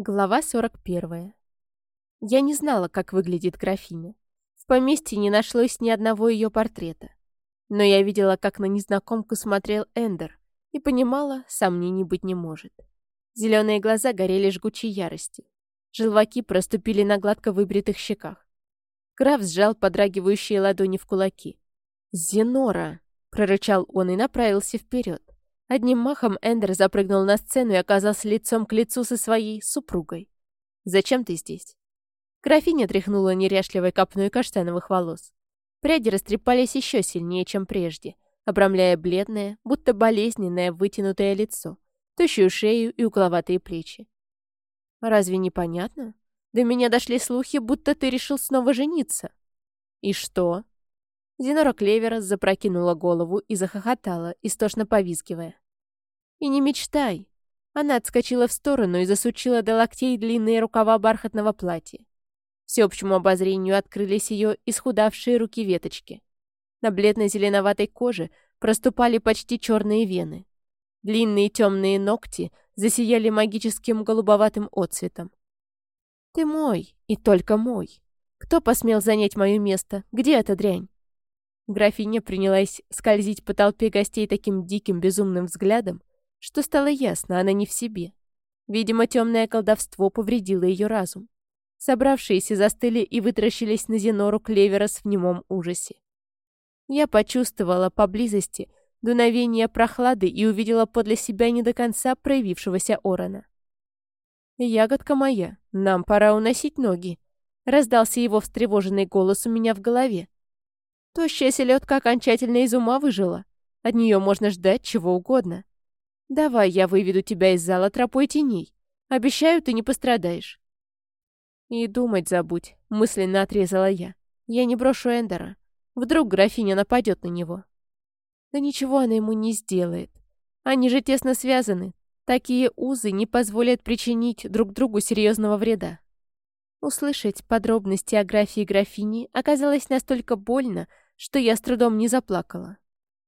Глава 41. Я не знала, как выглядит графиня. В поместье не нашлось ни одного ее портрета. Но я видела, как на незнакомку смотрел Эндер, и понимала, сомнений быть не может. Зеленые глаза горели жгучей яростью. Желваки проступили на гладко выбритых щеках. Граф сжал подрагивающие ладони в кулаки. «Зенора!» — прорычал он и направился вперед. Одним махом Эндер запрыгнул на сцену и оказался лицом к лицу со своей супругой. «Зачем ты здесь?» Графиня тряхнула неряшливой копной каштановых волос. Пряди растрепались еще сильнее, чем прежде, обрамляя бледное, будто болезненное вытянутое лицо, тощую шею и угловатые плечи. «Разве не понятно? До меня дошли слухи, будто ты решил снова жениться». «И что?» Зинора Клевера запрокинула голову и захохотала, истошно повизгивая. «И не мечтай!» Она отскочила в сторону и засучила до локтей длинные рукава бархатного платья. Всеобщему обозрению открылись ее исхудавшие руки веточки. На бледной зеленоватой коже проступали почти черные вены. Длинные темные ногти засияли магическим голубоватым отцветом. «Ты мой, и только мой. Кто посмел занять мое место? Где эта дрянь?» Графиня принялась скользить по толпе гостей таким диким безумным взглядом, что стало ясно, она не в себе. Видимо, темное колдовство повредило ее разум. Собравшиеся застыли и вытаращились на Зенору Клеверос в немом ужасе. Я почувствовала поблизости дуновение прохлады и увидела подле себя не до конца проявившегося Орона. «Ягодка моя, нам пора уносить ноги», — раздался его встревоженный голос у меня в голове. Тощая селедка окончательно из ума выжила. От нее можно ждать чего угодно. Давай я выведу тебя из зала тропой теней. Обещаю, ты не пострадаешь. И думать забудь, мысленно отрезала я. Я не брошу Эндера. Вдруг графиня нападет на него. Да ничего она ему не сделает. Они же тесно связаны. Такие узы не позволят причинить друг другу серьезного вреда. Услышать подробности о графе и графине оказалось настолько больно, что я с трудом не заплакала.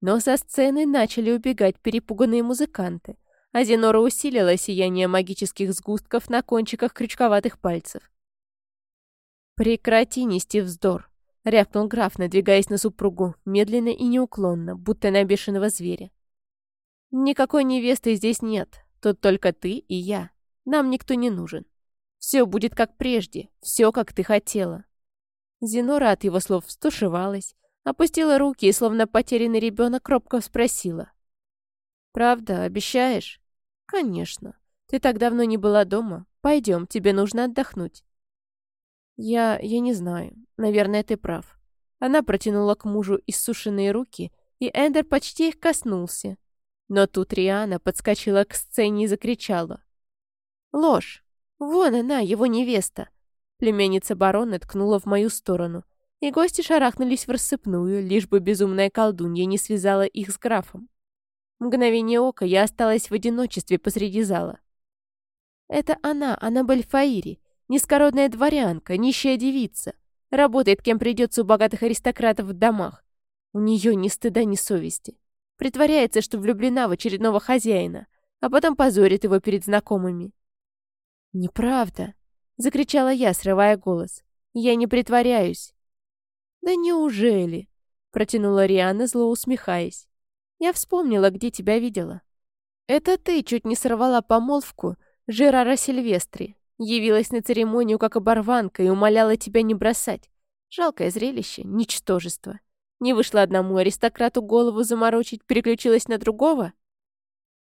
Но со сцены начали убегать перепуганные музыканты, а Зенора усилила сияние магических сгустков на кончиках крючковатых пальцев. «Прекрати нести вздор», — рявкнул граф, надвигаясь на супругу, медленно и неуклонно, будто на бешеного зверя. «Никакой невесты здесь нет, тут только ты и я. Нам никто не нужен. Все будет как прежде, все, как ты хотела». Зенора от его слов стушевалась, Опустила руки и, словно потерянный ребенок, робко спросила. «Правда, обещаешь?» «Конечно. Ты так давно не была дома. Пойдем, тебе нужно отдохнуть». «Я... я не знаю. Наверное, ты прав». Она протянула к мужу иссушенные руки, и Эндер почти их коснулся. Но тут Риана подскочила к сцене и закричала. «Ложь! Вон она, его невеста!» Племянница барона ткнула в мою сторону, и гости шарахнулись в рассыпную, лишь бы безумная колдунья не связала их с графом. Мгновение ока я осталась в одиночестве посреди зала. Это она, Аннабель Фаири, низкородная дворянка, нищая девица. Работает, кем придется у богатых аристократов в домах. У нее ни стыда, ни совести. Притворяется, что влюблена в очередного хозяина, а потом позорит его перед знакомыми. «Неправда!» — закричала я, срывая голос. «Я не притворяюсь. «Да неужели?» — протянула Риана, зло усмехаясь. «Я вспомнила, где тебя видела. Это ты чуть не сорвала помолвку Жерара Сильвестри, явилась на церемонию как оборванка и умоляла тебя не бросать. Жалкое зрелище, ничтожество. Не вышло одному аристократу голову заморочить, переключилась на другого?»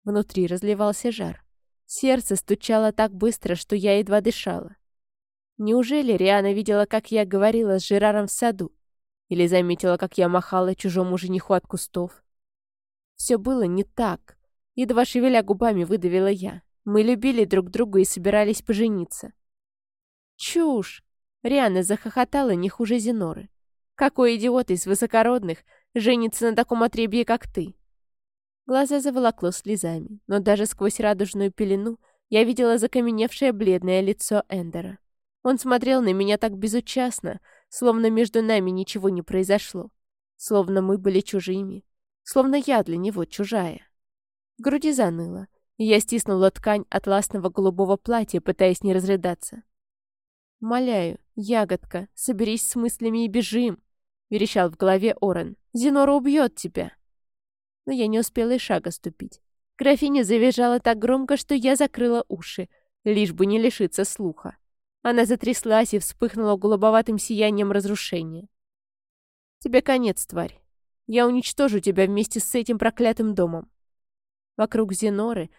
Внутри разливался жар. Сердце стучало так быстро, что я едва дышала. Неужели Риана видела, как я говорила с Жераром в саду? Или заметила, как я махала чужому жениху от кустов? Все было не так. Едва шевеля губами выдавила я. Мы любили друг друга и собирались пожениться. Чушь! Риана захохотала не хуже Зеноры. Какой идиот из высокородных женится на таком отребье, как ты? Глаза заволокло слезами, но даже сквозь радужную пелену я видела закаменевшее бледное лицо Эндера. Он смотрел на меня так безучастно, словно между нами ничего не произошло. Словно мы были чужими. Словно я для него чужая. В груди заныло. и я стиснула ткань атласного голубого платья, пытаясь не разрыдаться. «Моляю, ягодка, соберись с мыслями и бежим!» — верещал в голове Орен. «Зинора убьет тебя!» Но я не успела и шага ступить. Графиня завизжала так громко, что я закрыла уши, лишь бы не лишиться слуха. Она затряслась и вспыхнула голубоватым сиянием разрушения. «Тебе конец, тварь. Я уничтожу тебя вместе с этим проклятым домом». Вокруг Зеноры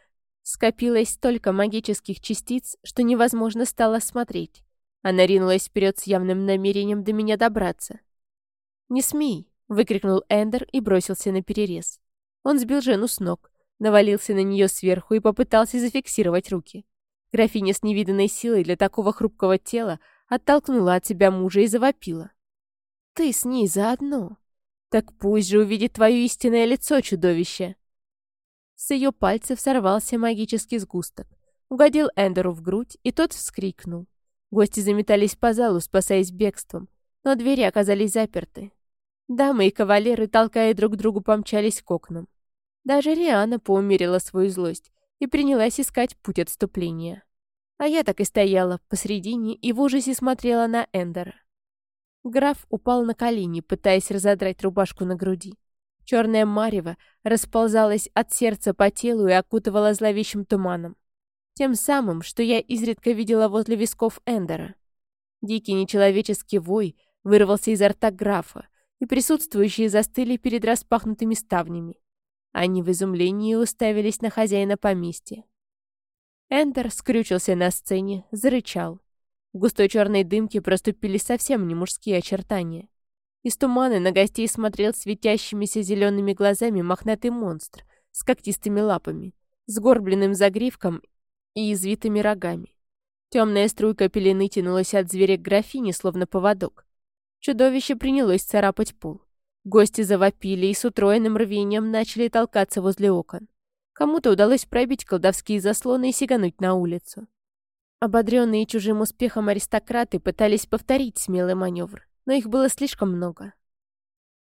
скопилось столько магических частиц, что невозможно стало смотреть. Она ринулась вперед с явным намерением до меня добраться. «Не смей!» — выкрикнул Эндер и бросился на перерез. Он сбил жену с ног, навалился на нее сверху и попытался зафиксировать руки. Графиня с невиданной силой для такого хрупкого тела оттолкнула от себя мужа и завопила. «Ты с ней заодно. Так пусть же увидит твое истинное лицо, чудовище!» С ее пальцев сорвался магический сгусток, угодил Эндеру в грудь, и тот вскрикнул. Гости заметались по залу, спасаясь бегством, но двери оказались заперты. Дамы и кавалеры, толкая друг другу, помчались к окнам. Даже Риана поумерила свою злость и принялась искать путь отступления. А я так и стояла посредине и в ужасе смотрела на Эндера. Граф упал на колени, пытаясь разодрать рубашку на груди. Черная марево расползалась от сердца по телу и окутывала зловещим туманом. Тем самым, что я изредка видела возле висков Эндера. Дикий нечеловеческий вой вырвался изо рта графа, и присутствующие застыли перед распахнутыми ставнями. Они в изумлении уставились на хозяина поместья. Эндер скрючился на сцене, зарычал. В густой черной дымке проступили совсем не мужские очертания. Из тумана на гостей смотрел светящимися зелеными глазами мохнатый монстр с когтистыми лапами, сгорбленным загривком и извитыми рогами. Темная струйка пелены тянулась от зверя к графине, словно поводок. Чудовище принялось царапать пол. Гости завопили и с утроенным рвением начали толкаться возле окон. Кому-то удалось пробить колдовские заслоны и сигануть на улицу. Ободренные чужим успехом аристократы пытались повторить смелый маневр, но их было слишком много.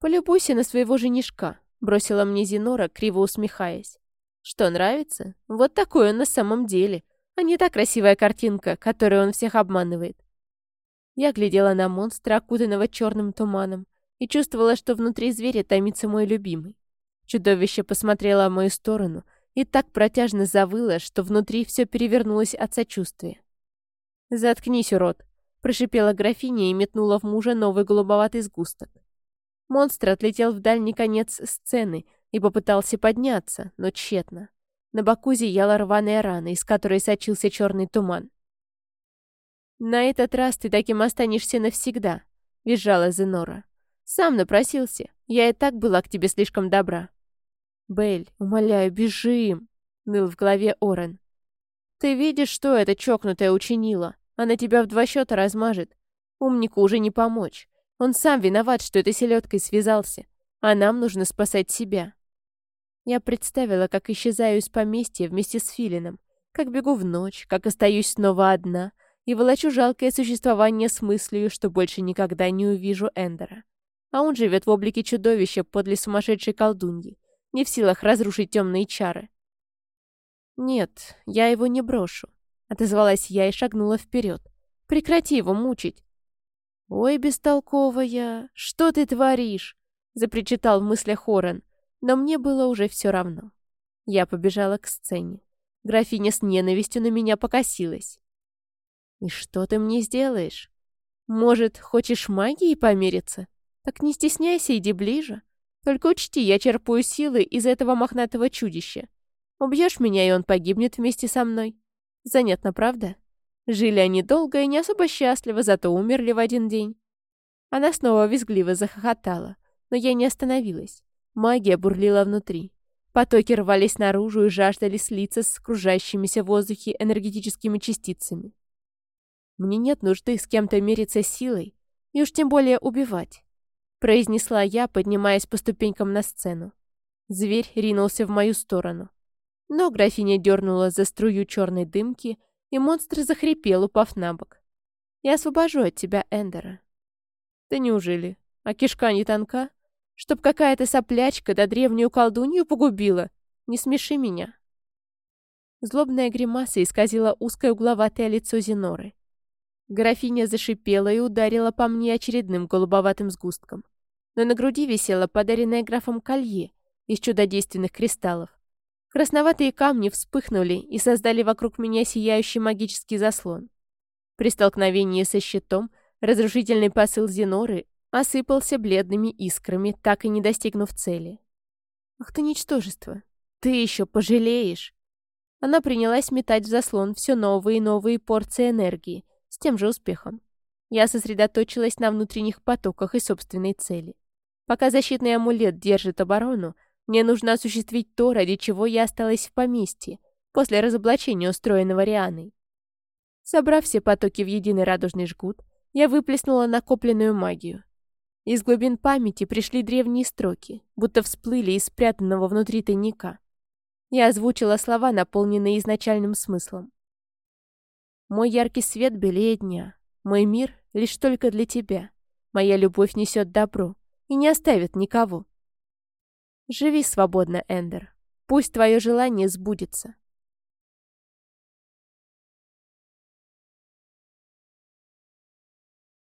«Полюбуйся на своего женишка», — бросила мне Зинора, криво усмехаясь. Что, нравится? Вот такой он на самом деле, а не та красивая картинка, которой он всех обманывает. Я глядела на монстра, окутанного черным туманом, и чувствовала, что внутри зверя томится мой любимый. Чудовище посмотрело в мою сторону и так протяжно завыло, что внутри все перевернулось от сочувствия. «Заткнись, урод!» — прошипела графиня и метнула в мужа новый голубоватый сгусток. Монстр отлетел в дальний конец сцены и попытался подняться, но тщетно. На боку зияла рваная рана, из которой сочился черный туман. «На этот раз ты таким останешься навсегда», — визжала Зенора. «Сам напросился. Я и так была к тебе слишком добра». «Белль, умоляю, бежим», — ныл в голове Орен. «Ты видишь, что эта чокнутая учинила? Она тебя в два счета размажет. Умнику уже не помочь. Он сам виноват, что этой селедкой связался. А нам нужно спасать себя. Я представила, как исчезаю из поместья вместе с Филином, как бегу в ночь, как остаюсь снова одна и волочу жалкое существование с мыслью, что больше никогда не увижу Эндера. А он живет в облике чудовища подле сумасшедшей колдуньи, не в силах разрушить темные чары. «Нет, я его не брошу», — отозвалась я и шагнула вперед. «Прекрати его мучить». «Ой, бестолковая, что ты творишь?» — запричитал в мыслях Хорен но мне было уже все равно. Я побежала к сцене. Графиня с ненавистью на меня покосилась. «И что ты мне сделаешь? Может, хочешь магией помериться? Так не стесняйся, иди ближе. Только учти, я черпаю силы из этого мохнатого чудища. Убьешь меня, и он погибнет вместе со мной. Занятно, правда? Жили они долго и не особо счастливо, зато умерли в один день». Она снова визгливо захохотала, но я не остановилась. Магия бурлила внутри. Потоки рвались наружу и жаждали слиться с кружащимися в воздухе энергетическими частицами. «Мне нет нужды с кем-то мериться силой, и уж тем более убивать», произнесла я, поднимаясь по ступенькам на сцену. Зверь ринулся в мою сторону. Но графиня дернула за струю черной дымки, и монстр захрипел, упав на бок. «Я освобожу от тебя Эндера». «Да неужели? А кишка не тонка?» Чтоб какая-то соплячка да древнюю колдунью погубила. Не смеши меня. Злобная гримаса исказила узкое угловатое лицо Зиноры. Графиня зашипела и ударила по мне очередным голубоватым сгустком. Но на груди висело подаренное графом колье из чудодейственных кристаллов. Красноватые камни вспыхнули и создали вокруг меня сияющий магический заслон. При столкновении со щитом разрушительный посыл Зиноры осыпался бледными искрами, так и не достигнув цели. «Ах ты ничтожество! Ты еще пожалеешь!» Она принялась метать в заслон все новые и новые порции энергии, с тем же успехом. Я сосредоточилась на внутренних потоках и собственной цели. Пока защитный амулет держит оборону, мне нужно осуществить то, ради чего я осталась в поместье, после разоблачения, устроенного Рианой. Собрав все потоки в единый радужный жгут, я выплеснула накопленную магию. Из глубин памяти пришли древние строки, будто всплыли из спрятанного внутри тайника. Я озвучила слова, наполненные изначальным смыслом. «Мой яркий свет белее дня. Мой мир лишь только для тебя. Моя любовь несет добро и не оставит никого. Живи свободно, Эндер. Пусть твое желание сбудется.